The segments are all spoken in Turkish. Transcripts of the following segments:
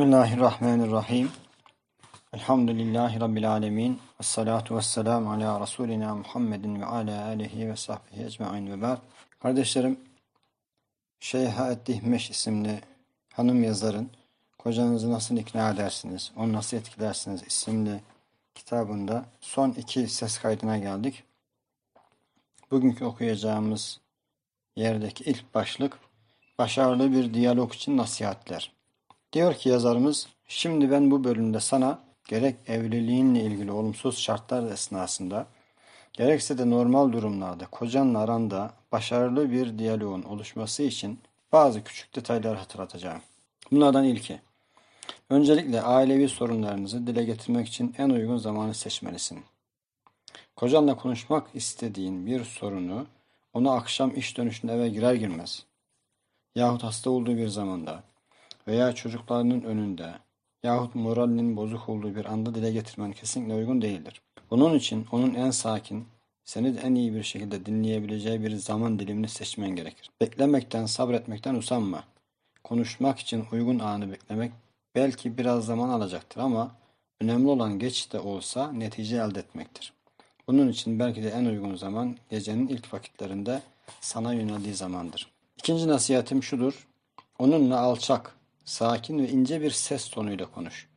Bismillahirrahmanirrahim. Elhamdülillahi Rabbil alemin. Ve salatu ve selamu ala Resulina Muhammedin ve ala alihi ve sahbihi ecma'in ve ba'd. Kardeşlerim, Şeyha Eddihmeş isimli hanım yazarın Kocanızı Nasıl ikna Edersiniz, Onu Nasıl Etkilersiniz isimli kitabında son iki ses kaydına geldik. Bugünkü okuyacağımız yerdeki ilk başlık başarılı bir diyalog için nasihatler. Diyor ki yazarımız, şimdi ben bu bölümde sana gerek evliliğinle ilgili olumsuz şartlar esnasında, gerekse de normal durumlarda kocanla aranda başarılı bir diyaloğun oluşması için bazı küçük detaylar hatırlatacağım. Bunlardan ilki, öncelikle ailevi sorunlarınızı dile getirmek için en uygun zamanı seçmelisin. Kocanla konuşmak istediğin bir sorunu ona akşam iş dönüşünde eve girer girmez yahut hasta olduğu bir zamanda veya çocuklarının önünde yahut moralinin bozuk olduğu bir anda dile getirmen kesinlikle uygun değildir. Bunun için onun en sakin, seni en iyi bir şekilde dinleyebileceği bir zaman dilimini seçmen gerekir. Beklemekten, sabretmekten usanma. Konuşmak için uygun anı beklemek belki biraz zaman alacaktır ama önemli olan geç de olsa netice elde etmektir. Bunun için belki de en uygun zaman gecenin ilk vakitlerinde sana yöneldiği zamandır. İkinci nasihatim şudur. Onunla alçak, sakin ve ince bir ses tonuyla konuş.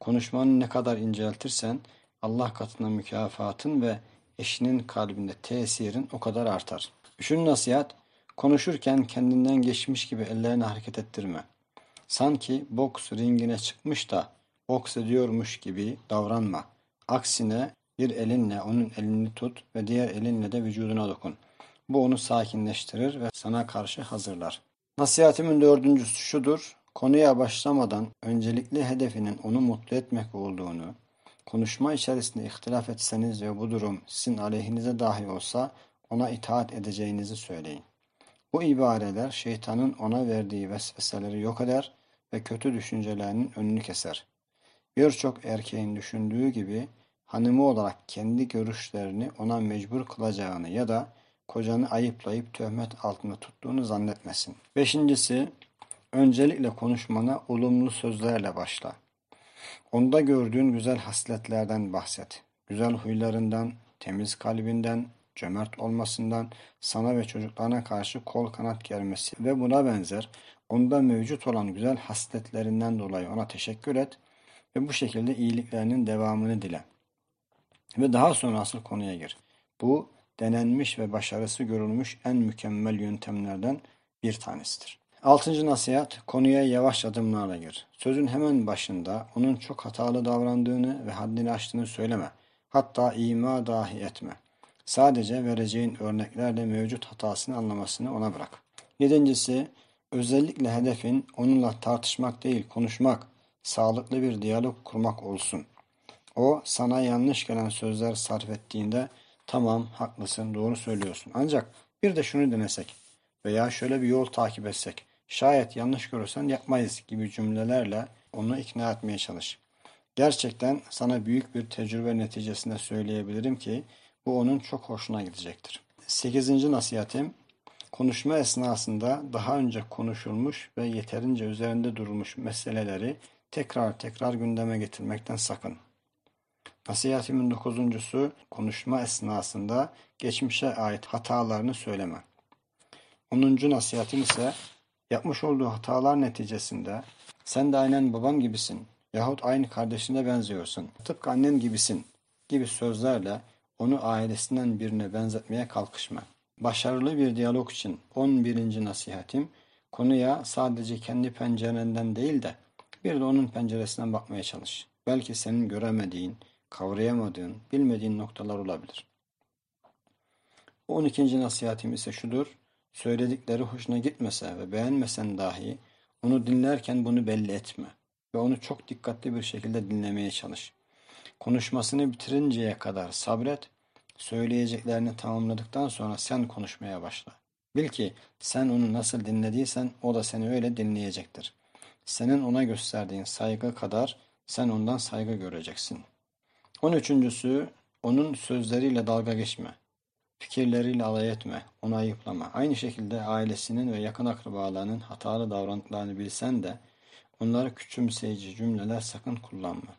Konuşmanı ne kadar inceltirsen Allah katında mükafatın ve eşinin kalbinde tesirin o kadar artar. Üçüncü nasihat, konuşurken kendinden geçmiş gibi ellerini hareket ettirme. Sanki boks ringine çıkmış da boks ediyormuş gibi davranma. Aksine bir elinle onun elini tut ve diğer elinle de vücuduna dokun. Bu onu sakinleştirir ve sana karşı hazırlar. Nasihatimin dördüncüsü şudur. Konuya başlamadan öncelikli hedefinin onu mutlu etmek olduğunu, konuşma içerisinde ihtilaf etseniz ve bu durum sizin aleyhinize dahi olsa ona itaat edeceğinizi söyleyin. Bu ibareler şeytanın ona verdiği vesveseleri yok eder ve kötü düşüncelerinin önünü keser. Birçok erkeğin düşündüğü gibi hanımı olarak kendi görüşlerini ona mecbur kılacağını ya da kocanı ayıplayıp töhmet altında tuttuğunu zannetmesin. Beşincisi, öncelikle konuşmana olumlu sözlerle başla. Onda gördüğün güzel hasletlerden bahset. Güzel huylarından, temiz kalbinden, cömert olmasından, sana ve çocuklarına karşı kol kanat germesi ve buna benzer onda mevcut olan güzel hasletlerinden dolayı ona teşekkür et ve bu şekilde iyiliklerinin devamını dile. Ve daha sonra asıl konuya gir. Bu denenmiş ve başarısı görülmüş en mükemmel yöntemlerden bir tanesidir. Altıncı nasihat, konuya yavaş adımlarla gir. Sözün hemen başında onun çok hatalı davrandığını ve haddini aştığını söyleme. Hatta ima dahi etme. Sadece vereceğin örneklerle mevcut hatasını anlamasını ona bırak. Yedincisi, özellikle hedefin onunla tartışmak değil, konuşmak, sağlıklı bir diyalog kurmak olsun. O, sana yanlış gelen sözler sarf ettiğinde Tamam, haklısın, doğru söylüyorsun. Ancak bir de şunu denesek veya şöyle bir yol takip etsek, şayet yanlış görürsen yapmayız gibi cümlelerle onu ikna etmeye çalış. Gerçekten sana büyük bir tecrübe neticesinde söyleyebilirim ki bu onun çok hoşuna gidecektir. Sekizinci nasihatim, konuşma esnasında daha önce konuşulmuş ve yeterince üzerinde durulmuş meseleleri tekrar tekrar gündeme getirmekten sakın. Nasihatimin dokuzuncusu konuşma esnasında geçmişe ait hatalarını söyleme. Onuncu nasihatim ise yapmış olduğu hatalar neticesinde sen de aynen babam gibisin yahut aynı kardeşine benziyorsun, tıpkı annen gibisin gibi sözlerle onu ailesinden birine benzetmeye kalkışma. Başarılı bir diyalog için on birinci nasihatim konuya sadece kendi pencerenden değil de bir de onun penceresinden bakmaya çalış. Belki senin göremediğin, kavrayamadığın, bilmediğin noktalar olabilir. 12. nasihatim ise şudur. Söyledikleri hoşuna gitmese ve beğenmesen dahi onu dinlerken bunu belli etme ve onu çok dikkatli bir şekilde dinlemeye çalış. Konuşmasını bitirinceye kadar sabret, söyleyeceklerini tamamladıktan sonra sen konuşmaya başla. Bil ki sen onu nasıl dinlediysen o da seni öyle dinleyecektir. Senin ona gösterdiğin saygı kadar sen ondan saygı göreceksin.'' On üçüncüsü, onun sözleriyle dalga geçme. Fikirleriyle alay etme, onu ayıplama. Aynı şekilde ailesinin ve yakın akrabalarının hatalı davrandıklarını bilsen de onları küçümseyici cümleler sakın kullanma.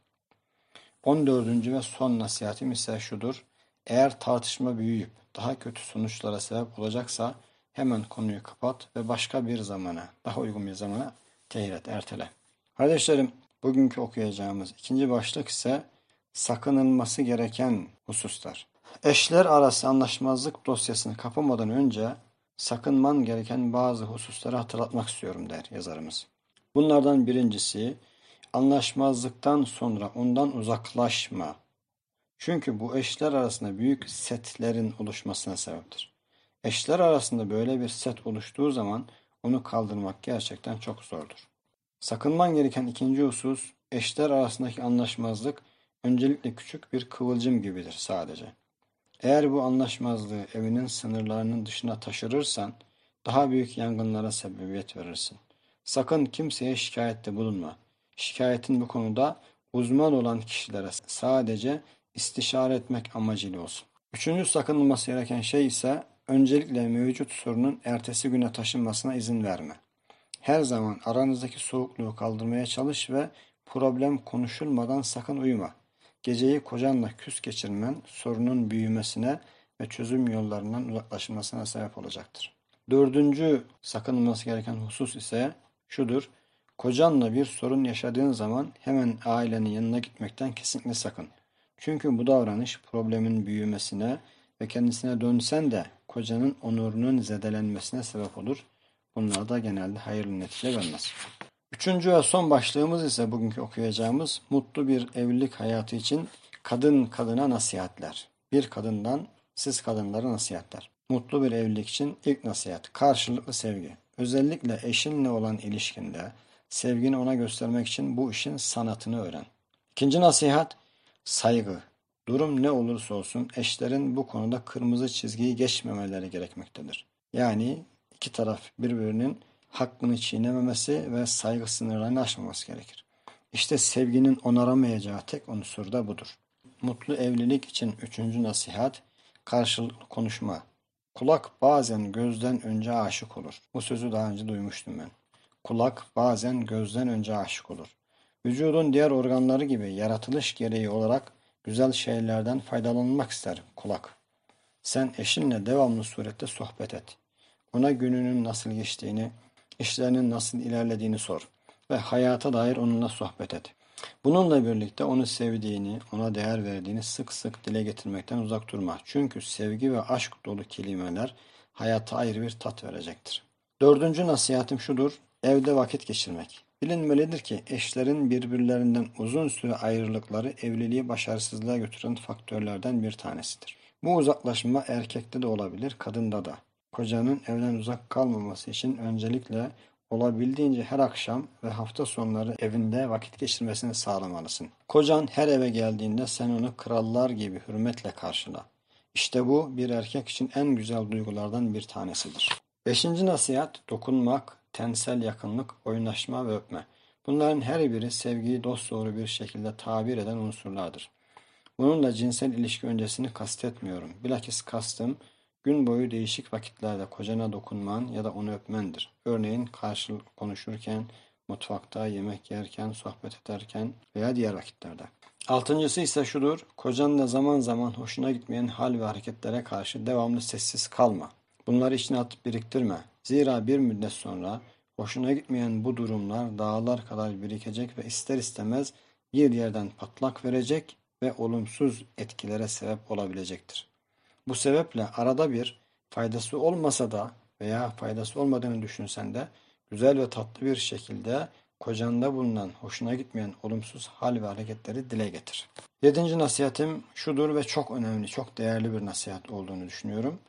14. ve son nasihatim ise şudur. Eğer tartışma büyüyüp daha kötü sonuçlara sebep olacaksa hemen konuyu kapat ve başka bir zamana, daha uygun bir zamana tehir et, ertele. Kardeşlerim, bugünkü okuyacağımız ikinci başlık ise sakınılması gereken hususlar. Eşler arası anlaşmazlık dosyasını kapamadan önce sakınman gereken bazı hususları hatırlatmak istiyorum der yazarımız. Bunlardan birincisi anlaşmazlıktan sonra ondan uzaklaşma. Çünkü bu eşler arasında büyük setlerin oluşmasına sebeptir. Eşler arasında böyle bir set oluştuğu zaman onu kaldırmak gerçekten çok zordur. Sakınman gereken ikinci husus eşler arasındaki anlaşmazlık öncelikle küçük bir kıvılcım gibidir sadece. Eğer bu anlaşmazlığı evinin sınırlarının dışına taşırırsan daha büyük yangınlara sebebiyet verirsin. Sakın kimseye şikayette bulunma. Şikayetin bu konuda uzman olan kişilere sadece istişare etmek amacıyla olsun. Üçüncü sakınılması gereken şey ise öncelikle mevcut sorunun ertesi güne taşınmasına izin verme. Her zaman aranızdaki soğukluğu kaldırmaya çalış ve problem konuşulmadan sakın uyuma. Geceyi kocanla küs geçirmen sorunun büyümesine ve çözüm yollarından uzaklaşmasına sebep olacaktır. Dördüncü sakınılması gereken husus ise şudur. Kocanla bir sorun yaşadığın zaman hemen ailenin yanına gitmekten kesinlikle sakın. Çünkü bu davranış problemin büyümesine ve kendisine dönsen de kocanın onurunun zedelenmesine sebep olur. Bunlar da genelde hayırlı netice vermez. Üçüncü ve son başlığımız ise bugünkü okuyacağımız mutlu bir evlilik hayatı için kadın kadına nasihatler. Bir kadından siz kadınlara nasihatler. Mutlu bir evlilik için ilk nasihat karşılıklı sevgi. Özellikle eşinle olan ilişkinde sevgini ona göstermek için bu işin sanatını öğren. İkinci nasihat saygı. Durum ne olursa olsun eşlerin bu konuda kırmızı çizgiyi geçmemeleri gerekmektedir. Yani iki taraf birbirinin hakkını çiğnememesi ve saygı sınırlarını aşmaması gerekir. İşte sevginin onaramayacağı tek unsur da budur. Mutlu evlilik için üçüncü nasihat, karşılıklı konuşma. Kulak bazen gözden önce aşık olur. Bu sözü daha önce duymuştum ben. Kulak bazen gözden önce aşık olur. Vücudun diğer organları gibi yaratılış gereği olarak güzel şeylerden faydalanmak ister kulak. Sen eşinle devamlı surette sohbet et. Ona gününün nasıl geçtiğini, işlerinin nasıl ilerlediğini sor ve hayata dair onunla sohbet et. Bununla birlikte onu sevdiğini, ona değer verdiğini sık sık dile getirmekten uzak durma. Çünkü sevgi ve aşk dolu kelimeler hayata ayrı bir tat verecektir. Dördüncü nasihatim şudur, evde vakit geçirmek. Bilinmelidir ki eşlerin birbirlerinden uzun süre ayrılıkları evliliği başarısızlığa götüren faktörlerden bir tanesidir. Bu uzaklaşma erkekte de olabilir, kadında da. Kocanın evden uzak kalmaması için öncelikle olabildiğince her akşam ve hafta sonları evinde vakit geçirmesini sağlamalısın. Kocan her eve geldiğinde sen onu krallar gibi hürmetle karşıla. İşte bu bir erkek için en güzel duygulardan bir tanesidir. Beşinci nasihat dokunmak, tensel yakınlık, oynaşma ve öpme. Bunların her biri sevgiyi dosdoğru bir şekilde tabir eden unsurlardır. Bununla cinsel ilişki öncesini kastetmiyorum. Bilakis kastım Gün boyu değişik vakitlerde kocana dokunman ya da onu öpmendir. Örneğin karşılıklı konuşurken, mutfakta, yemek yerken, sohbet ederken veya diğer vakitlerde. Altıncısı ise şudur, kocanla zaman zaman hoşuna gitmeyen hal ve hareketlere karşı devamlı sessiz kalma. Bunları içine atıp biriktirme. Zira bir müddet sonra hoşuna gitmeyen bu durumlar dağlar kadar birikecek ve ister istemez bir yerden patlak verecek ve olumsuz etkilere sebep olabilecektir. Bu sebeple arada bir faydası olmasa da veya faydası olmadığını düşünsen de güzel ve tatlı bir şekilde kocanda bulunan hoşuna gitmeyen olumsuz hal ve hareketleri dile getir. Yedinci nasihatim şudur ve çok önemli, çok değerli bir nasihat olduğunu düşünüyorum.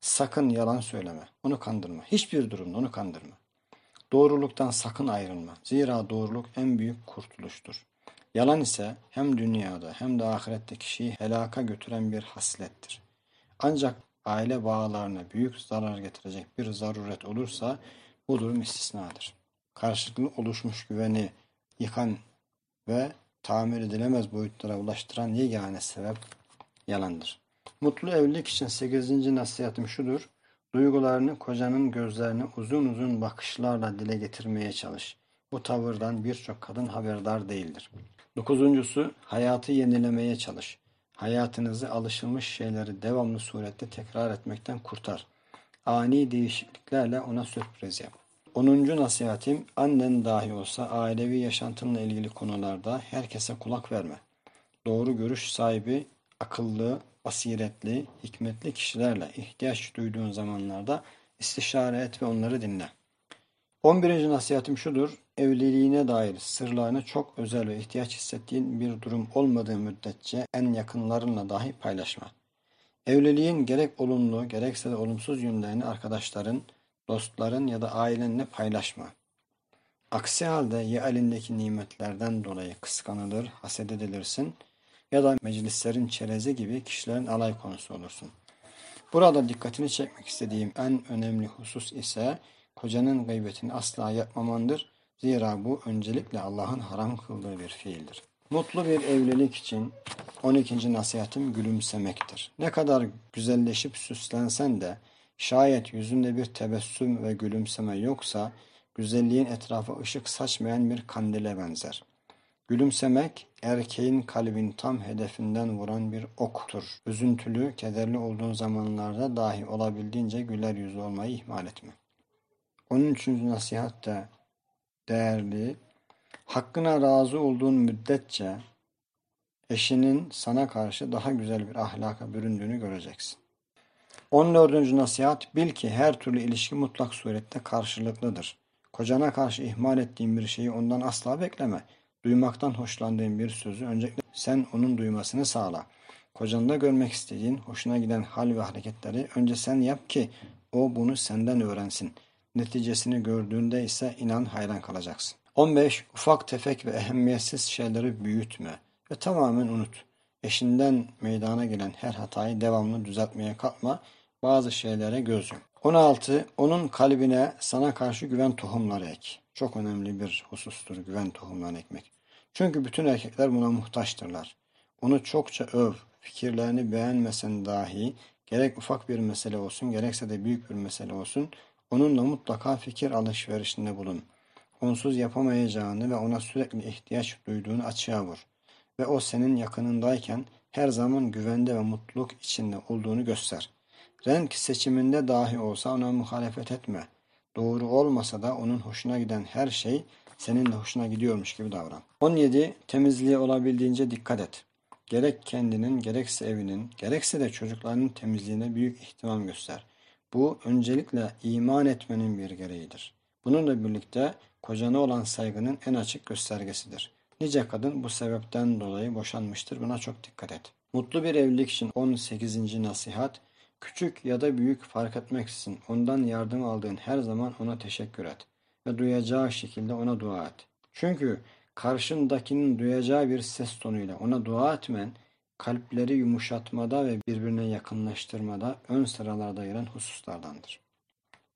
Sakın yalan söyleme, onu kandırma. Hiçbir durumda onu kandırma. Doğruluktan sakın ayrılma. Zira doğruluk en büyük kurtuluştur. Yalan ise hem dünyada hem de ahirette kişiyi helaka götüren bir haslettir. Ancak aile bağlarına büyük zarar getirecek bir zaruret olursa bu durum istisnadır. Karşılıklı oluşmuş güveni yıkan ve tamir edilemez boyutlara ulaştıran yegane sebep yalandır. Mutlu evlilik için sekizinci nasihatim şudur. Duygularını kocanın gözlerine uzun uzun bakışlarla dile getirmeye çalış. Bu tavırdan birçok kadın haberdar değildir. Dokuzuncusu, hayatı yenilemeye çalış. Hayatınızı alışılmış şeyleri devamlı surette tekrar etmekten kurtar. Ani değişikliklerle ona sürpriz yap. Onuncu nasihatim, annen dahi olsa ailevi yaşantınla ilgili konularda herkese kulak verme. Doğru görüş sahibi, akıllı, basiretli, hikmetli kişilerle ihtiyaç duyduğun zamanlarda istişare et ve onları dinle. 11. nasihatim şudur, evliliğine dair sırlarını çok özel ve ihtiyaç hissettiğin bir durum olmadığı müddetçe en yakınlarınla dahi paylaşma. Evliliğin gerek olumlu gerekse de olumsuz yönlerini arkadaşların, dostların ya da ailenle paylaşma. Aksi halde ya elindeki nimetlerden dolayı kıskanılır, haset edilirsin ya da meclislerin çerezi gibi kişilerin alay konusu olursun. Burada dikkatini çekmek istediğim en önemli husus ise kocanın gıybetini asla yapmamandır. Zira bu öncelikle Allah'ın haram kıldığı bir fiildir. Mutlu bir evlilik için 12. nasihatim gülümsemektir. Ne kadar güzelleşip süslensen de şayet yüzünde bir tebessüm ve gülümseme yoksa güzelliğin etrafa ışık saçmayan bir kandile benzer. Gülümsemek erkeğin kalbin tam hedefinden vuran bir oktur. Üzüntülü, kederli olduğun zamanlarda dahi olabildiğince güler yüzü olmayı ihmal etme. Onun için nasihat de değerli, hakkına razı olduğun müddetçe eşinin sana karşı daha güzel bir ahlaka büründüğünü göreceksin. 14. nasihat, bil ki her türlü ilişki mutlak surette karşılıklıdır. Kocana karşı ihmal ettiğin bir şeyi ondan asla bekleme. Duymaktan hoşlandığın bir sözü öncelikle sen onun duymasını sağla. Kocanda görmek istediğin, hoşuna giden hal ve hareketleri önce sen yap ki o bunu senden öğrensin. Neticesini gördüğünde ise inan hayran kalacaksın. 15. Ufak tefek ve ehemmiyetsiz şeyleri büyütme ve tamamen unut. Eşinden meydana gelen her hatayı devamlı düzeltmeye kalkma, bazı şeylere göz yum. 16. Onun kalbine sana karşı güven tohumları ek. Çok önemli bir husustur güven tohumlarını ekmek. Çünkü bütün erkekler buna muhtaçtırlar. Onu çokça öv, fikirlerini beğenmesen dahi gerek ufak bir mesele olsun gerekse de büyük bir mesele olsun onunla mutlaka fikir alışverişinde bulun. Onsuz yapamayacağını ve ona sürekli ihtiyaç duyduğunu açığa vur. Ve o senin yakınındayken her zaman güvende ve mutluluk içinde olduğunu göster. Renk seçiminde dahi olsa ona muhalefet etme. Doğru olmasa da onun hoşuna giden her şey senin de hoşuna gidiyormuş gibi davran. 17. Temizliğe olabildiğince dikkat et. Gerek kendinin, gerekse evinin, gerekse de çocuklarının temizliğine büyük ihtimam göster. Bu öncelikle iman etmenin bir gereğidir. Bununla birlikte kocana olan saygının en açık göstergesidir. Nice kadın bu sebepten dolayı boşanmıştır. Buna çok dikkat et. Mutlu bir evlilik için 18. nasihat, küçük ya da büyük fark etmeksizin ondan yardım aldığın her zaman ona teşekkür et ve duyacağı şekilde ona dua et. Çünkü karşındakinin duyacağı bir ses tonuyla ona dua etmen, kalpleri yumuşatmada ve birbirine yakınlaştırmada ön sıralarda gelen hususlardandır.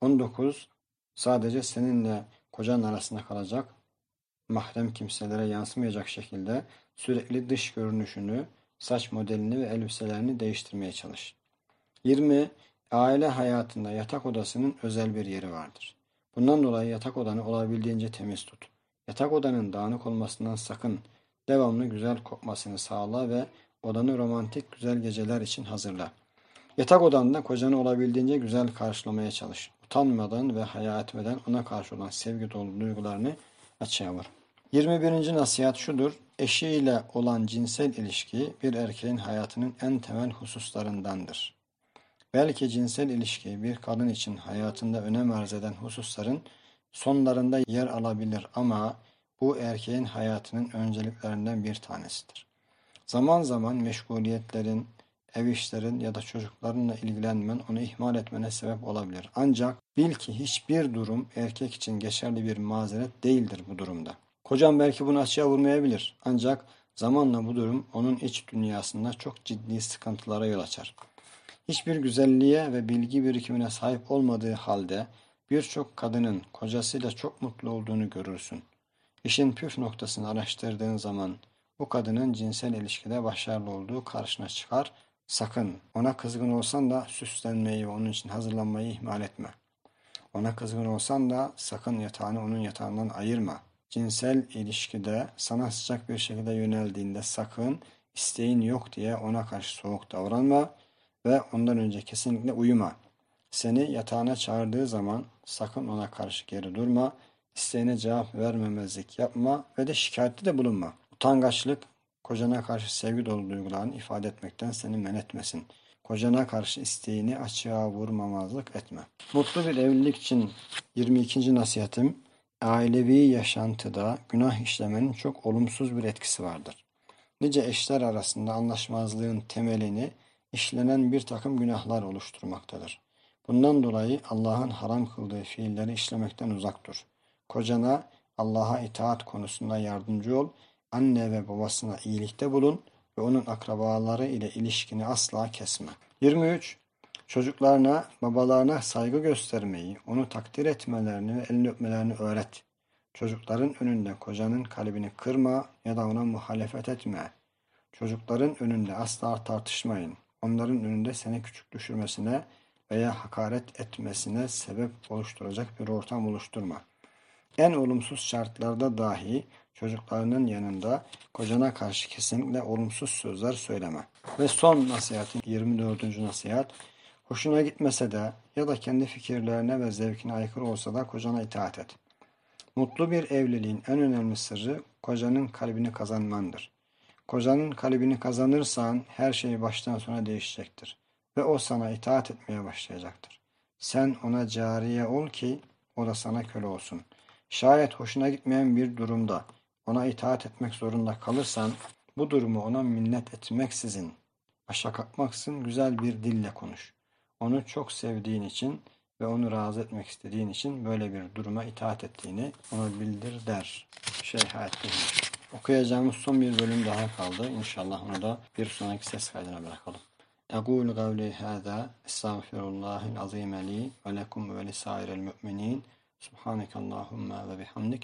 19. Sadece seninle kocan arasında kalacak, mahrem kimselere yansımayacak şekilde sürekli dış görünüşünü, saç modelini ve elbiselerini değiştirmeye çalış. 20. Aile hayatında yatak odasının özel bir yeri vardır. Bundan dolayı yatak odanı olabildiğince temiz tut. Yatak odanın dağınık olmasından sakın. Devamlı güzel kokmasını sağla ve odanı romantik güzel geceler için hazırla. Yatak odanda kocanı olabildiğince güzel karşılamaya çalış. Utanmadan ve haya etmeden ona karşı olan sevgi dolu duygularını açığa vur. 21. nasihat şudur. Eşiyle olan cinsel ilişki bir erkeğin hayatının en temel hususlarındandır. Belki cinsel ilişki bir kadın için hayatında önem arz eden hususların sonlarında yer alabilir ama bu erkeğin hayatının önceliklerinden bir tanesidir. Zaman zaman meşguliyetlerin, ev işlerin ya da çocuklarınla ilgilenmen onu ihmal etmene sebep olabilir. Ancak bil ki hiçbir durum erkek için geçerli bir mazeret değildir bu durumda. Kocam belki bunu açığa vurmayabilir. Ancak zamanla bu durum onun iç dünyasında çok ciddi sıkıntılara yol açar. Hiçbir güzelliğe ve bilgi birikimine sahip olmadığı halde birçok kadının kocasıyla çok mutlu olduğunu görürsün. İşin püf noktasını araştırdığın zaman bu kadının cinsel ilişkide başarılı olduğu karşına çıkar. Sakın ona kızgın olsan da süslenmeyi ve onun için hazırlanmayı ihmal etme. Ona kızgın olsan da sakın yatağını onun yatağından ayırma. cinsel ilişkide sana sıcak bir şekilde yöneldiğinde sakın isteğin yok diye ona karşı soğuk davranma ve ondan önce kesinlikle uyuma. Seni yatağına çağırdığı zaman sakın ona karşı geri durma, isteğine cevap vermemezlik yapma ve de şikayette de bulunma. Utangaçlık, kocana karşı sevgi dolu duygularını ifade etmekten seni men etmesin. Kocana karşı isteğini açığa vurmamazlık etme. Mutlu bir evlilik için 22. nasihatim, ailevi yaşantıda günah işlemenin çok olumsuz bir etkisi vardır. Nice eşler arasında anlaşmazlığın temelini işlenen bir takım günahlar oluşturmaktadır. Bundan dolayı Allah'ın haram kıldığı fiilleri işlemekten uzak dur. Kocana Allah'a itaat konusunda yardımcı ol, anne ve babasına iyilikte bulun ve onun akrabaları ile ilişkini asla kesme. 23. Çocuklarına, babalarına saygı göstermeyi, onu takdir etmelerini ve elini öpmelerini öğret. Çocukların önünde kocanın kalbini kırma ya da ona muhalefet etme. Çocukların önünde asla tartışmayın. Onların önünde seni küçük düşürmesine veya hakaret etmesine sebep oluşturacak bir ortam oluşturma. En olumsuz şartlarda dahi çocuklarının yanında kocana karşı kesinlikle olumsuz sözler söyleme. Ve son nasihatim 24. nasihat. Hoşuna gitmese de ya da kendi fikirlerine ve zevkine aykırı olsa da kocana itaat et. Mutlu bir evliliğin en önemli sırrı kocanın kalbini kazanmandır. Kocanın kalbini kazanırsan her şey baştan sona değişecektir ve o sana itaat etmeye başlayacaktır. Sen ona cariye ol ki o da sana köle olsun. Şayet hoşuna gitmeyen bir durumda ona itaat etmek zorunda kalırsan bu durumu ona minnet etmeksizin, aşağı kalkmaksın güzel bir dille konuş. Onu çok sevdiğin için ve onu razı etmek istediğin için böyle bir duruma itaat ettiğini ona bildir der. Şey Hayettin. Okuyacağımız son bir bölüm daha kaldı. İnşallah onu da bir sonraki ses kaydına bırakalım. أقول قولي هذا استغفر الله العظيم لي ولكم ولسائر المؤمنين سبحانك اللهم وبحمدك